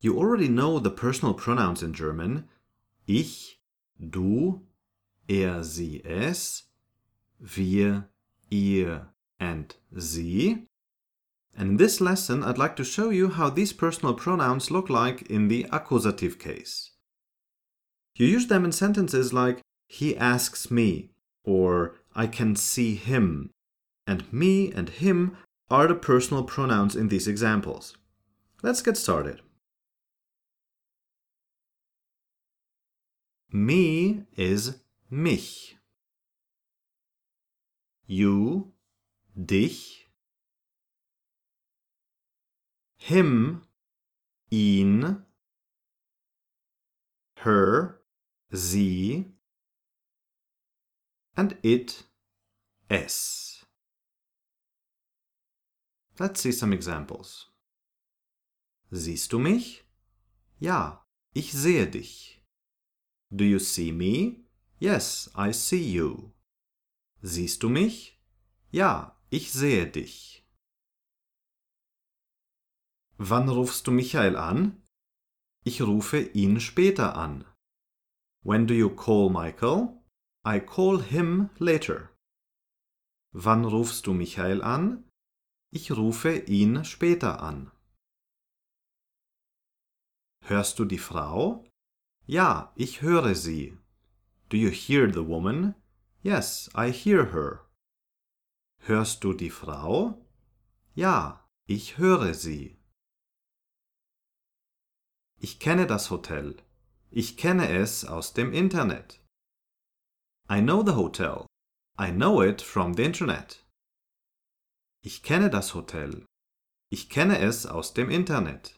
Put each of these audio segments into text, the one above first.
You already know the personal pronouns in German. Ich, du, er, sie, es, wir, ihr, and sie. And in this lesson, I'd like to show you how these personal pronouns look like in the accusative case. You use them in sentences like, he asks me, or I can see him, and me and him are the personal pronouns in these examples. Let's get started. Me is mich. You, dich. Him, ihn. Her, sie. And it, es. Let's see some examples. Siehst du mich? Ja, ich sehe dich. Do you see me? Yes, I see you. Siehst du mich? Ja, ich sehe dich. Wann rufst du Michael an? Ich rufe ihn später an. When do you call Michael? I call him later. Wann rufst du Michael an? Ich rufe ihn später an. Hörst du die Frau? Ja, ich höre sie. Do you hear the woman? Yes, I hear her. Hörst du die Frau? Ja, ich höre sie. Ich kenne das Hotel. Ich kenne es aus dem Internet. I know the hotel. I know it from the Internet. Ich kenne das Hotel. Ich kenne es aus dem Internet.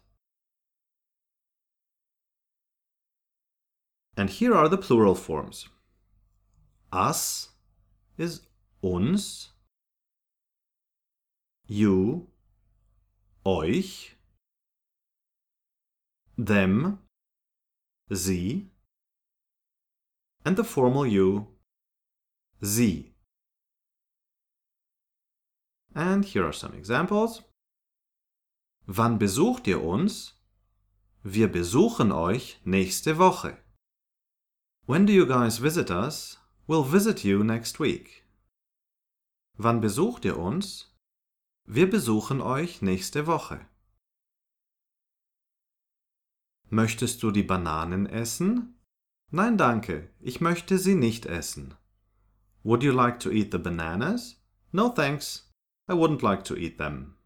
And here are the plural forms. Us is uns. You, euch. Them, sie. And the formal you, sie. And here are some examples. Wann besucht ihr uns? Wir besuchen euch nächste Woche. When do you guys visit us? We'll visit you next week. Wann besucht ihr uns? Wir besuchen euch nächste Woche. Möchtest du die Bananen essen? Nein, danke, ich möchte sie nicht essen. Would you like to eat the bananas? No, thanks. I wouldn't like to eat them.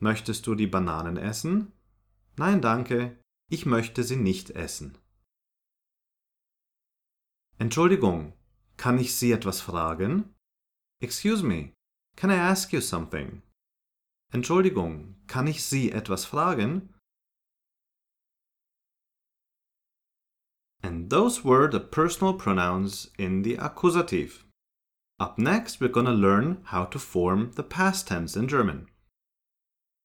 Möchtest du die Bananen essen? Nein, danke, ich möchte sie nicht essen. Entschuldigung, kann ich Sie etwas fragen? Excuse me, can I ask you something? Entschuldigung, kann ich Sie etwas fragen? And those were the personal pronouns in the accusative. Up next, we're to learn how to form the past tense in German.